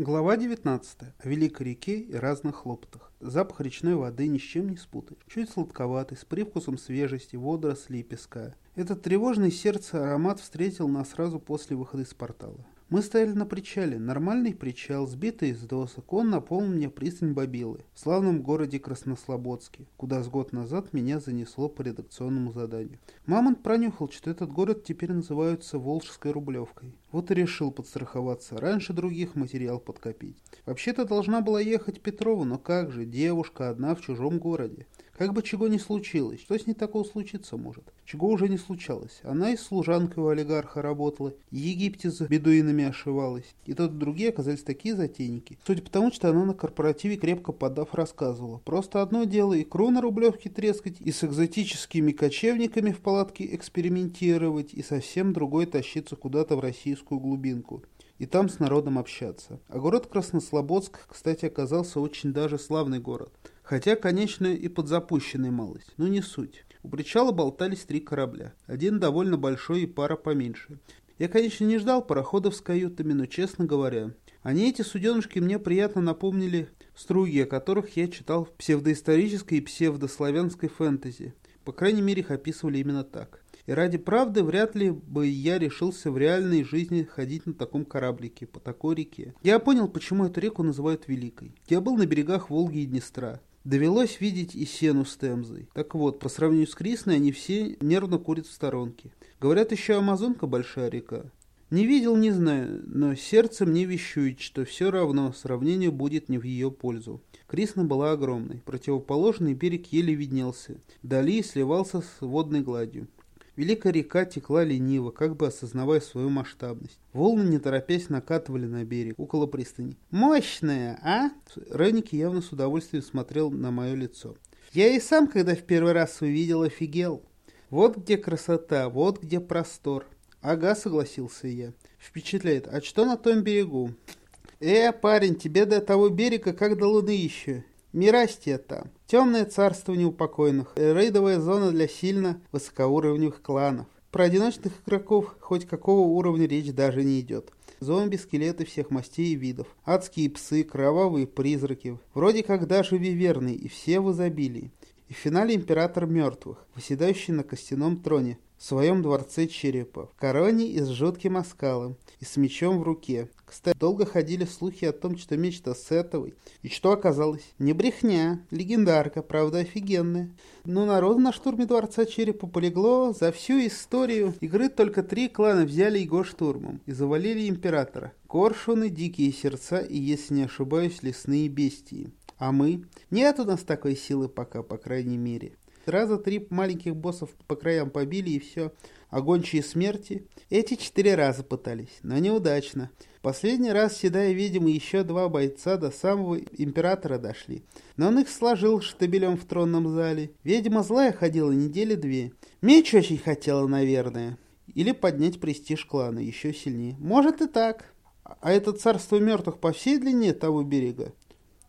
Глава 19. О великой реке и разных хлопотах. Запах речной воды ни с чем не спутать. Чуть сладковатый, с привкусом свежести, водорослей и песка. Этот тревожный сердце аромат встретил нас сразу после выхода из портала. Мы стояли на причале. Нормальный причал, сбитый из досок. Он напомнил мне пристань Бабилы, в славном городе Краснослободске, куда с год назад меня занесло по редакционному заданию. Мамонт пронюхал, что этот город теперь называется Волжской Рублевкой. Вот и решил подстраховаться. Раньше других материал подкопить. Вообще-то должна была ехать Петрова, но как же, девушка одна в чужом городе. Как бы чего ни случилось, что с ней такого случиться может? Чего уже не случалось? Она и служанкой у олигарха работала, в Египте за бедуинами ошивалась. И тот и другие оказались такие затейники. Судя по тому, что она на корпоративе крепко подав рассказывала. Просто одно дело икру на рублевке трескать, и с экзотическими кочевниками в палатке экспериментировать, и совсем другое тащиться куда-то в российскую глубинку и там с народом общаться. А город Краснослободск, кстати, оказался очень даже славный город. Хотя, конечно, и подзапущенный малость, но не суть. У причала болтались три корабля. Один довольно большой и пара поменьше. Я, конечно, не ждал пароходов с каютами, но, честно говоря, они, эти суденышки, мне приятно напомнили струги, о которых я читал в псевдоисторической и псевдославянской фэнтези. По крайней мере, их описывали именно так. И ради правды вряд ли бы я решился в реальной жизни ходить на таком кораблике, по такой реке. Я понял, почему эту реку называют Великой. Я был на берегах Волги и Днестра. Довелось видеть и сену с Темзой. Так вот, по сравнению с Крисной, они все нервно курят в сторонке. Говорят, еще Амазонка большая река. Не видел, не знаю, но сердце мне вещует, что все равно сравнение будет не в ее пользу. Крисна была огромной, противоположный берег еле виднелся, вдали сливался с водной гладью. Великая река текла лениво, как бы осознавая свою масштабность. Волны, не торопясь, накатывали на берег, около пристани. «Мощная, а?» Ренники явно с удовольствием смотрел на мое лицо. «Я и сам, когда в первый раз увидел, офигел. Вот где красота, вот где простор». «Ага», согласился я. «Впечатляет. А что на том берегу?» «Э, парень, тебе до того берега как до луны еще. Мирастия там. Темное царство неупокойных. Рейдовая зона для сильно высокоуровневых кланов. Про одиночных игроков хоть какого уровня речь даже не идет. Зомби, скелеты всех мастей и видов. Адские псы, кровавые призраки. Вроде как даже виверны, и все в изобилии. И в финале император мертвых, выседающий на костяном троне, в своем дворце черепа, в короне и с жутким оскалом, и с мечом в руке. Кстати, долго ходили слухи о том, что меч-то сетовый. И что оказалось? Не брехня, легендарка, правда офигенная. Но народ на штурме Дворца Черепа полегло. За всю историю игры только три клана взяли его штурмом и завалили императора. Коршуны, дикие сердца и, если не ошибаюсь, лесные бестии. А мы? Нет у нас такой силы пока, по крайней мере. Сразу три маленьких боссов по краям побили и все. А смерти? Эти четыре раза пытались, но неудачно. Последний раз седая видимо еще два бойца до самого императора дошли. Но он их сложил штабелем в тронном зале. Ведьма злая ходила недели две. Меч очень хотела, наверное. Или поднять престиж клана еще сильнее. Может и так. А это царство мертвых по всей длине того берега?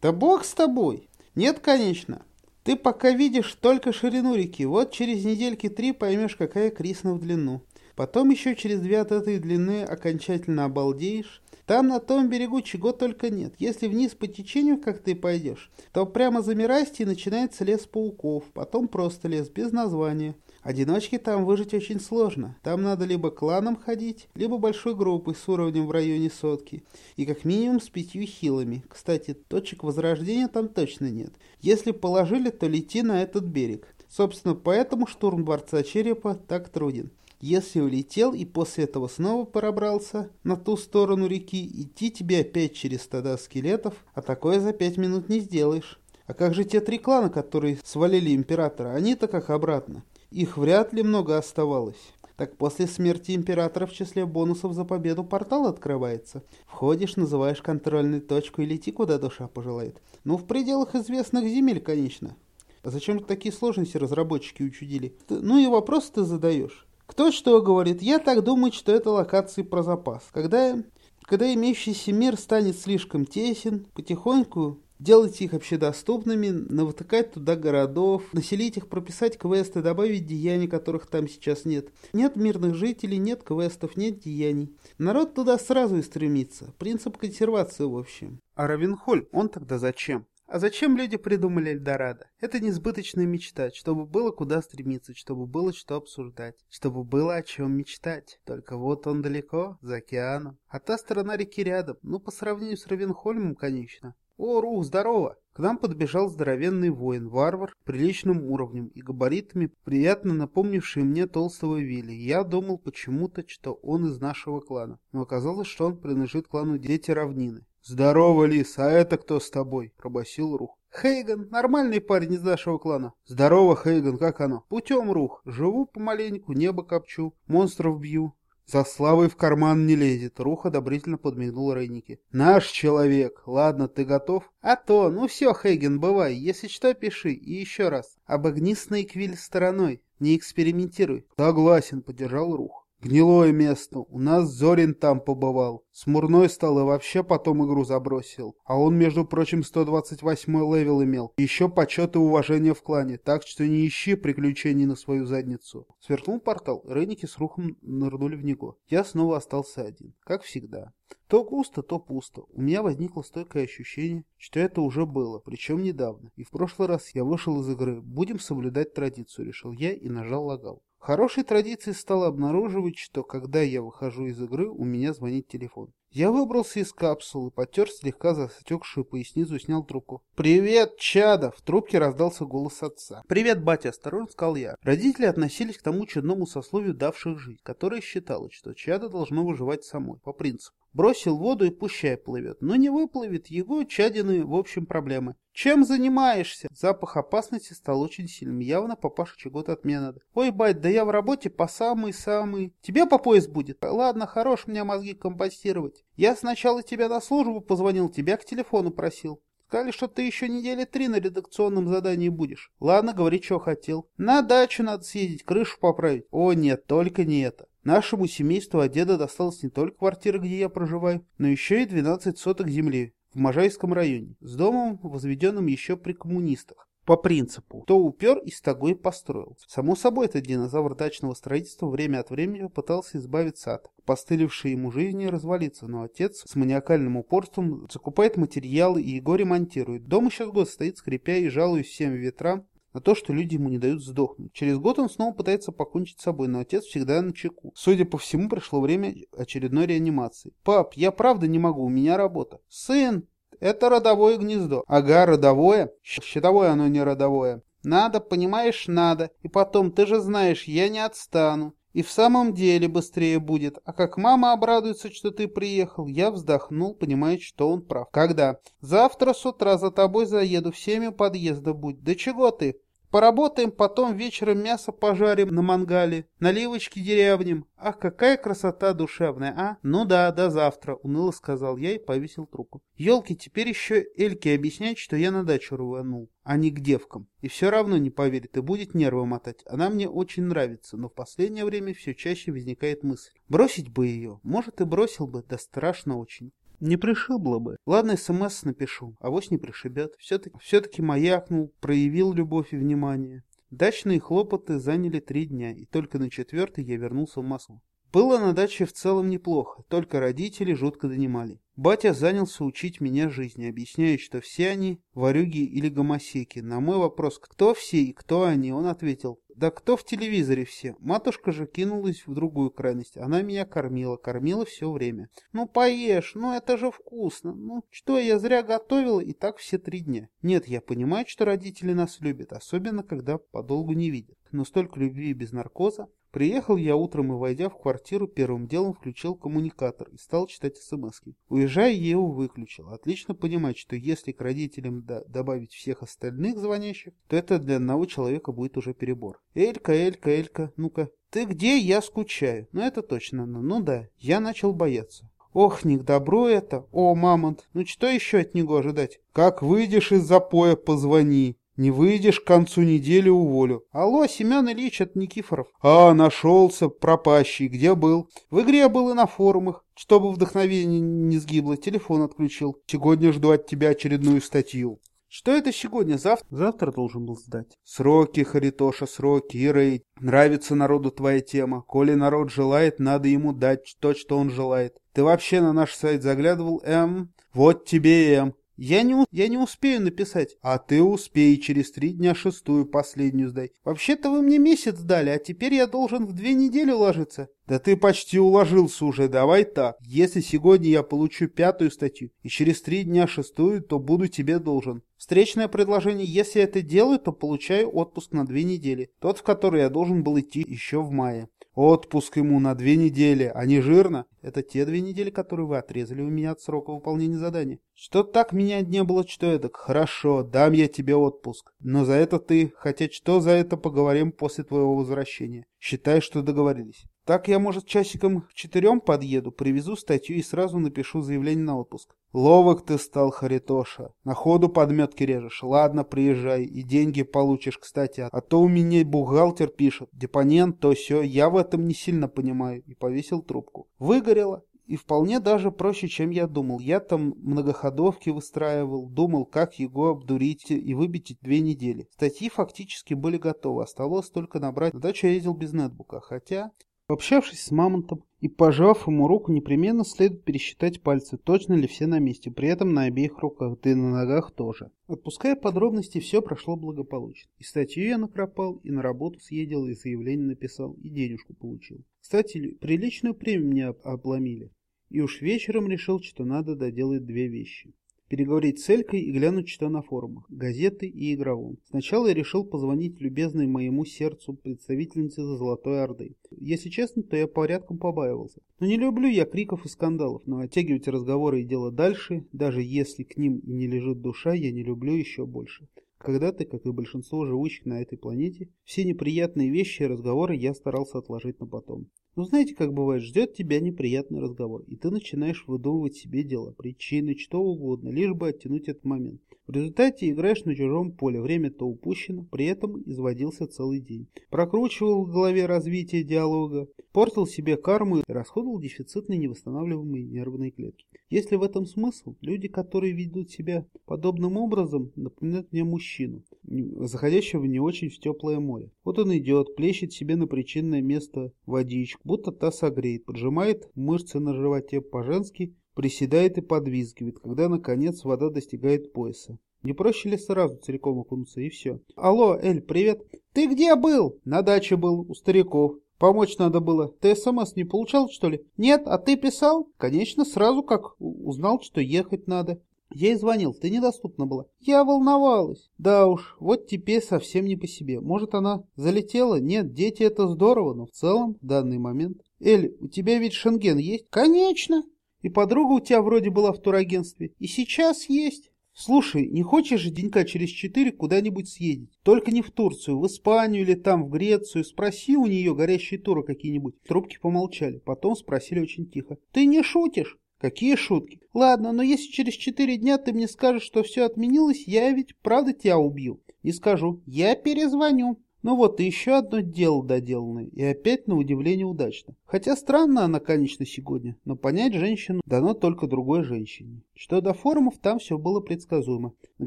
Да бог с тобой. Нет, конечно. Ты пока видишь только ширину реки, вот через недельки три поймешь, какая Крисна в длину. Потом еще через две от этой длины окончательно обалдеешь. Там на том берегу чего только нет. Если вниз по течению, как ты пойдешь, то прямо за Мирасти начинается лес пауков, потом просто лес без названия. Одиночке там выжить очень сложно. Там надо либо кланом ходить, либо большой группой с уровнем в районе сотки. И как минимум с пятью хилами. Кстати, точек возрождения там точно нет. Если положили, то лети на этот берег. Собственно, поэтому штурм Дворца Черепа так труден. Если улетел и после этого снова пробрался на ту сторону реки, идти тебе опять через стада скелетов, а такое за пять минут не сделаешь. А как же те три клана, которые свалили императора? Они-то как обратно. Их вряд ли много оставалось. Так после смерти императора в числе бонусов за победу портал открывается. Входишь, называешь контрольную точку и лети, куда душа пожелает. Ну, в пределах известных земель, конечно. А зачем такие сложности разработчики учудили? Ну и вопрос ты задаешь. Кто что говорит? Я так думаю, что это локации про запас. Когда, когда имеющийся мир станет слишком тесен, потихоньку делать их общедоступными, навтыкать туда городов, населить их, прописать квесты, добавить деяний, которых там сейчас нет. Нет мирных жителей, нет квестов, нет деяний. Народ туда сразу и стремится. Принцип консервации в общем. А Равенхоль, он тогда зачем? А зачем люди придумали Эльдорадо? Это несбыточная мечта, чтобы было куда стремиться, чтобы было что обсуждать, чтобы было о чем мечтать. Только вот он далеко, за океаном. А та сторона реки рядом, ну по сравнению с Равенхольмом, конечно. О, Рух, здорово! К нам подбежал здоровенный воин, варвар, приличным уровнем и габаритами, приятно напомнивший мне толстого Вилли. Я думал почему-то, что он из нашего клана, но оказалось, что он принадлежит клану Дети Равнины. «Здорово, Лис, а это кто с тобой?» – пробасил Рух. «Хейган, нормальный парень из нашего клана». «Здорово, Хейган, как оно?» «Путем, Рух. Живу помаленьку, небо копчу, монстров бью». «За славой в карман не лезет», — Рух одобрительно подмигнул Рейнике. «Наш человек. Ладно, ты готов?» «А то. Ну все, Хейген, бывай. Если что, пиши. И еще раз. Обогни Снейквиль стороной. Не экспериментируй». «Согласен», — поддержал Рух. Гнилое место. У нас Зорин там побывал. Смурной стал и вообще потом игру забросил. А он, между прочим, 128 level имел. Еще почет и уважение в клане. Так что не ищи приключений на свою задницу. Сверкнул портал. Рейнике с Рухом нырнули в него. Я снова остался один. Как всегда. То густо, то пусто. У меня возникло стойкое ощущение, что это уже было, причем недавно. И в прошлый раз я вышел из игры. Будем соблюдать традицию, решил я и нажал логал. Хорошей традицией стало обнаруживать, что когда я выхожу из игры, у меня звонит телефон. Я выбрался из капсулы, потер слегка затекшую поясницу снял трубку. «Привет, чада!» В трубке раздался голос отца. «Привет, батя!» – осторожно сказал я. Родители относились к тому чудному сословию давших жизнь, которое считало, что чадо должно выживать самой, по принципу. Бросил воду и пущай плывет. Но не выплывет, его чадины в общем проблемы. Чем занимаешься? Запах опасности стал очень сильным. Явно папаша чего-то от меня надо. Ой, бать, да я в работе по самый-самый. Тебе по пояс будет? Ладно, хорош мне мозги компостировать. Я сначала тебя на службу позвонил, тебя к телефону просил. Сказали, что ты еще недели три на редакционном задании будешь. Ладно, говори, что хотел. На дачу надо съездить, крышу поправить. О, нет, только не это. Нашему семейству от деда досталась не только квартира, где я проживаю, но еще и 12 соток земли в Можайском районе, с домом, возведенным еще при коммунистах. По принципу, кто упер и стогой построил. Само собой, этот динозавр дачного строительства время от времени пытался избавиться от постылившей ему жизни развалиться, но отец с маниакальным упорством закупает материалы и его ремонтирует. Дом еще год стоит, скрипя и жалуясь всем ветрам, на то, что люди ему не дают сдохнуть. Через год он снова пытается покончить с собой, но отец всегда на чеку. Судя по всему, пришло время очередной реанимации. «Пап, я правда не могу, у меня работа». «Сын, это родовое гнездо». «Ага, родовое? Щитовое оно не родовое». «Надо, понимаешь, надо. И потом, ты же знаешь, я не отстану. И в самом деле быстрее будет. А как мама обрадуется, что ты приехал, я вздохнул, понимая, что он прав. Когда? Завтра с утра за тобой заеду, в семь подъезда будь. Да чего ты? Поработаем, потом вечером мясо пожарим на мангале, наливочки деревням. Ах, какая красота душевная, а? Ну да, до завтра, уныло сказал я и повесил трубку. Елки, теперь еще Эльке объяснять, что я на дачу рванул, а не к девкам. И все равно не поверит и будет нервы мотать. Она мне очень нравится, но в последнее время все чаще возникает мысль. Бросить бы ее, может и бросил бы, да страшно очень. Не пришибло бы. Ладно, СМС напишу, а вось не пришибет. Все-таки все маякнул, проявил любовь и внимание. Дачные хлопоты заняли три дня, и только на четвертый я вернулся в Москву. Было на даче в целом неплохо, только родители жутко донимали. Батя занялся учить меня жизни, объясняя, что все они ворюги или гомосеки. На мой вопрос, кто все и кто они, он ответил, да кто в телевизоре все? Матушка же кинулась в другую крайность. Она меня кормила, кормила все время. Ну поешь, ну это же вкусно. Ну что, я зря готовила и так все три дня. Нет, я понимаю, что родители нас любят, особенно когда подолгу не видят. Но столько любви без наркоза Приехал я утром и, войдя в квартиру, первым делом включил коммуникатор и стал читать смс -ки. Уезжая, я его выключил. Отлично понимать, что если к родителям добавить всех остальных звонящих, то это для одного человека будет уже перебор. Элька, Элька, Элька, ну-ка. Ты где? Я скучаю. Ну это точно она. Ну да, я начал бояться. Ох, не к добру это. О, мамонт, ну что еще от него ожидать? Как выйдешь из запоя, позвони. Не выйдешь к концу недели, уволю. Алло, Семен Ильич, это Никифоров. А, нашелся, пропащий. Где был? В игре был и на форумах. Чтобы вдохновение не сгибло, телефон отключил. Сегодня жду от тебя очередную статью. Что это сегодня? Завтра? Завтра должен был сдать. Сроки, Харитоша, сроки и. Нравится народу твоя тема. Коли народ желает, надо ему дать то, что он желает. Ты вообще на наш сайт заглядывал, М? Вот тебе М. Я не, я не успею написать. А ты успей, через три дня шестую, последнюю сдай. Вообще-то вы мне месяц дали, а теперь я должен в две недели уложиться. Да ты почти уложился уже, давай так. Если сегодня я получу пятую статью и через три дня шестую, то буду тебе должен. Встречное предложение, если я это делаю, то получаю отпуск на две недели. Тот, в который я должен был идти еще в мае. Отпуск ему на две недели, а не жирно. Это те две недели, которые вы отрезали у меня от срока выполнения задания. Что так меня не было, что это? Хорошо, дам я тебе отпуск. Но за это ты, хотя что за это поговорим после твоего возвращения. Считай, что договорились. Так я, может, часиком к четырем подъеду, привезу статью и сразу напишу заявление на отпуск. Ловок ты стал, Харитоша. На ходу подметки режешь. Ладно, приезжай, и деньги получишь, кстати. А то у меня бухгалтер пишет. Депонент, то все. Я в этом не сильно понимаю. И повесил трубку. Выгорело. И вполне даже проще, чем я думал. Я там многоходовки выстраивал, думал, как его обдурить и выбить две недели. Статьи фактически были готовы, оставалось только набрать. На я ездил без нетбука, хотя Пообщавшись с Мамонтом и пожав ему руку, непременно следует пересчитать пальцы, точно ли все на месте, при этом на обеих руках, да и на ногах тоже. Отпуская подробности, все прошло благополучно. И статью я накропал, и на работу съездил, и заявление написал, и денежку получил. Кстати, приличную премию мне обломили. И уж вечером решил, что надо доделать две вещи переговорить с Элькой и глянуть, что на форумах, газеты и игровом. Сначала я решил позвонить любезной моему сердцу представительнице Золотой Орды. Если честно, то я порядком побаивался. Но не люблю я криков и скандалов, но оттягивать разговоры и дело дальше, даже если к ним и не лежит душа, я не люблю еще больше. Когда-то, как и большинство живущих на этой планете, все неприятные вещи и разговоры я старался отложить на потом. Но знаете, как бывает, ждет тебя неприятный разговор, и ты начинаешь выдумывать себе дела, причины, что угодно, лишь бы оттянуть этот момент. В результате играешь на чужом поле, время-то упущено, при этом изводился целый день. Прокручивал в голове развитие диалога, портил себе карму и расходовал дефицитные невосстанавливаемые нервные клетки. Если в этом смысл, люди, которые ведут себя подобным образом, напоминают мне мужчину, заходящего не очень в теплое море. Вот он идет, плещет себе на причинное место водичку, будто та согреет, поджимает мышцы на животе по-женски, приседает и подвизгивает, когда, наконец, вода достигает пояса. Не проще ли сразу целиком окунуться и все? Алло, Эль, привет. Ты где был? На даче был, у стариков. Помочь надо было. Ты СМС не получал, что ли? Нет, а ты писал? Конечно, сразу как узнал, что ехать надо. Я ей звонил, ты недоступна была. Я волновалась. Да уж, вот теперь совсем не по себе. Может, она залетела? Нет, дети это здорово, но в целом, в данный момент. Эль, у тебя ведь шенген есть? Конечно. И подруга у тебя вроде была в турагентстве. И сейчас есть. Слушай, не хочешь же денька через четыре куда-нибудь съездить? Только не в Турцию, в Испанию или там в Грецию. Спроси у нее горящие туры какие-нибудь. Трубки помолчали, потом спросили очень тихо. Ты не шутишь? Какие шутки? Ладно, но если через четыре дня ты мне скажешь, что все отменилось, я ведь правда тебя убью. Не скажу. Я перезвоню. Ну вот, и еще одно дело доделанное, и опять на удивление удачно. Хотя странно она, конечно, сегодня, но понять женщину дано только другой женщине. Что до форумов, там все было предсказуемо. На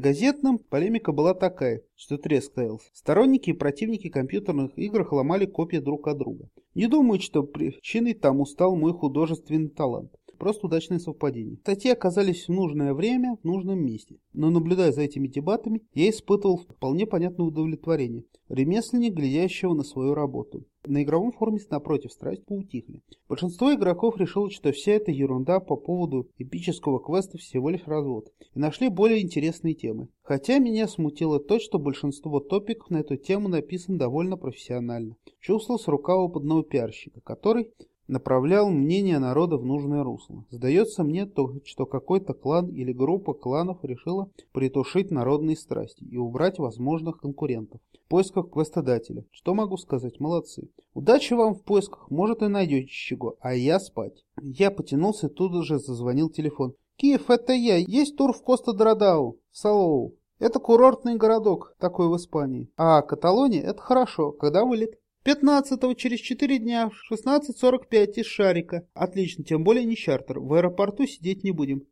газетном полемика была такая, что треск таялся. Сторонники и противники компьютерных игр ломали копии друг от друга. Не думаю, что причиной тому стал мой художественный талант. Просто удачное совпадение. Статьи оказались в нужное время, в нужном месте. Но наблюдая за этими дебатами, я испытывал вполне понятное удовлетворение. Ремесленник, глядящего на свою работу. На игровом форуме напротив страсть поутихли. Большинство игроков решило, что вся эта ерунда по поводу эпического квеста всего лишь развод. И нашли более интересные темы. Хотя меня смутило то, что большинство топиков на эту тему написано довольно профессионально. Чувствовался рука опытного пиарщика, который направлял мнение народа в нужное русло. Сдается мне то, что какой-то клан или группа кланов решила притушить народные страсти и убрать возможных конкурентов в поисках квестодателя. Что могу сказать? Молодцы. Удачи вам в поисках, может и найдете чего, а я спать. Я потянулся, тут же зазвонил телефон. Киев, это я. Есть тур в Коста-Драдау, в Салоу. Это курортный городок, такой в Испании. А Каталония – это хорошо, когда вылет. 15-го через 4 дня в 16.45 из Шарика. Отлично, тем более не чартер. В аэропорту сидеть не будем.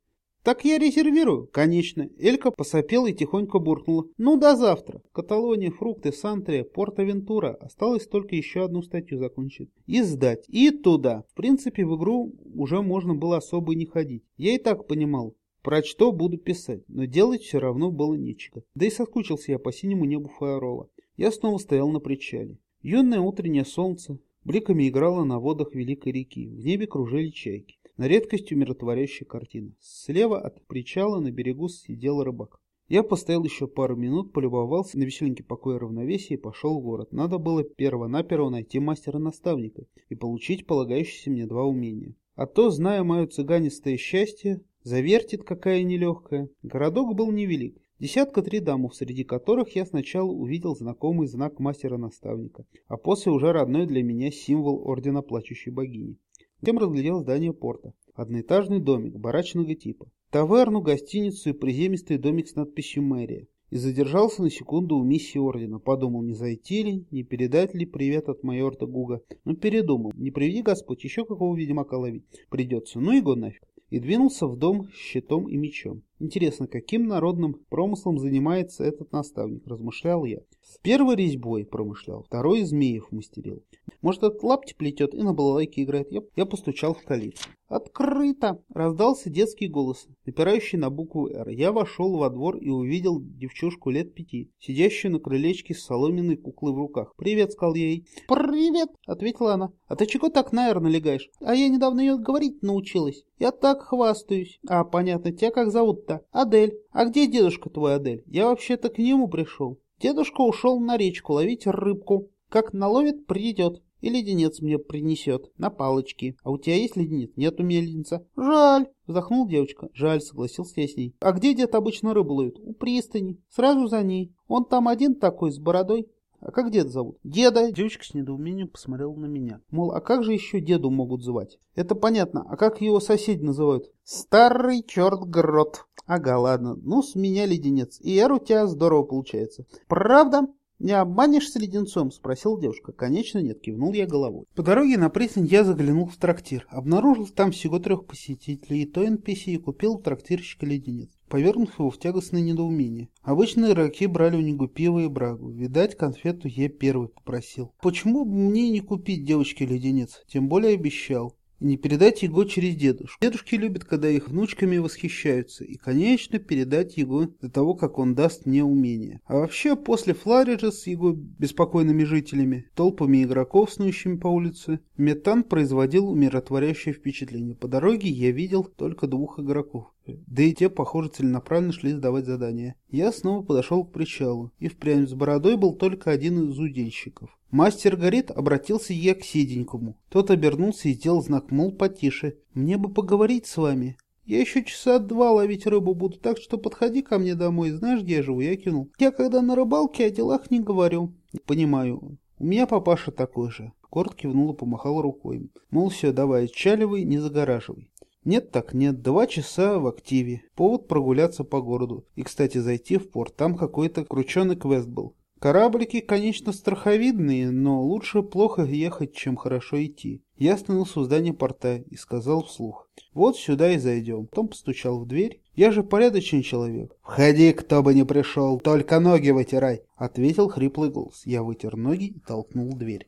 Так я резервирую. Конечно. Элька посопела и тихонько буркнула. Ну, до завтра. Каталония, фрукты, Сантрия, Порт-Авентура. Осталось только еще одну статью закончить. И сдать. И туда. В принципе, в игру уже можно было особо и не ходить. Я и так понимал. Про что буду писать, но делать все равно было нечего. Да и соскучился я по синему небу Фаерола. Я снова стоял на причале. Юное утреннее солнце бликами играло на водах великой реки. В небе кружили чайки. На редкость умиротворяющая картина. Слева от причала на берегу сидел рыбак. Я постоял еще пару минут, полюбовался на веселенький покой и равновесие и пошел в город. Надо было перво-наперво найти мастера-наставника и получить полагающиеся мне два умения. А то, зная мое цыганистое счастье, завертит какая нелегкая. Городок был невелик. Десятка три дамов, среди которых я сначала увидел знакомый знак мастера-наставника, а после уже родной для меня символ Ордена Плачущей Богини. Затем разглядел здание порта. Одноэтажный домик, барачного типа. Таверну, гостиницу и приземистый домик с надписью «Мэрия». И задержался на секунду у миссии Ордена. Подумал, не зайти ли, не передать ли привет от майора Гуга. Но передумал. Не приведи Господь, еще какого ведьмака ловить придется. Ну и го нафиг. И двинулся в дом с щитом и мечом. Интересно, каким народным промыслом занимается этот наставник, размышлял я. Первый резьбой промышлял, второй змеев мастерил. Может, этот лапти плетет и на балалайке играет. Я, я постучал в калитку. «Открыто!» — раздался детский голос, напирающий на букву «Р». Я вошел во двор и увидел девчушку лет пяти, сидящую на крылечке с соломенной куклой в руках. «Привет!» — сказал я ей. «Привет!» — ответила она. «А ты чего так на «Р» налегаешь? А я недавно ее говорить научилась. Я так хвастаюсь. А, понятно, тебя как зовут-то? Адель. А где дедушка твой, Адель? Я вообще-то к нему пришел. Дедушка ушел на речку ловить рыбку. Как наловит, придет. И леденец мне принесет на палочке. А у тебя есть леденец? Нет у меня леденца. Жаль, вздохнул девочка. Жаль, согласился я с ней. А где дед обычно рыбу ловит? У пристани. Сразу за ней. Он там один такой, с бородой. А как деда зовут? Деда. Девочка с недоумением посмотрела на меня. Мол, а как же еще деду могут звать? Это понятно. А как его соседи называют? Старый черт грот. Ага, ладно. Ну, с меня леденец. И эр у тебя здорово получается. Правда? «Не обманешься леденцом?» — спросил девушка. «Конечно нет», — кивнул я головой. По дороге на пристань я заглянул в трактир. Обнаружил там всего трех посетителей, и то NPC, и купил у трактирщика леденец, повернув его в тягостное недоумение. Обычно игроки брали у него пиво и брагу. Видать, конфету я первый попросил. Почему бы мне не купить девочке леденец? Тем более обещал. И не передать его через дедушку. Дедушки любят, когда их внучками восхищаются. И, конечно, передать его до того, как он даст мне умение. А вообще, после Флариджа с его беспокойными жителями, толпами игроков, снующими по улице, Метан производил умиротворяющее впечатление. По дороге я видел только двух игроков. Да и те, похоже, целенаправленно шли сдавать задания. Я снова подошел к причалу, и впрямь с бородой был только один из удильщиков. Мастер горит, обратился я к седенькому. Тот обернулся и сделал знак, мол, потише. Мне бы поговорить с вами. Я еще часа два ловить рыбу буду, так что подходи ко мне домой. Знаешь, где я живу? Я кинул. Я когда на рыбалке о делах не говорю. Понимаю. У меня папаша такой же. Корт кивнул и помахал рукой. Мол, все, давай, отчаливай, не загораживай. Нет так нет, два часа в активе. Повод прогуляться по городу. И, кстати, зайти в порт. Там какой-то крученый квест был. Кораблики, конечно, страховидные, но лучше плохо ехать, чем хорошо идти. Я остановился у здания порта и сказал вслух. Вот сюда и зайдем. Потом постучал в дверь. Я же порядочный человек. Входи, кто бы не пришел, только ноги вытирай, ответил хриплый голос. Я вытер ноги и толкнул дверь.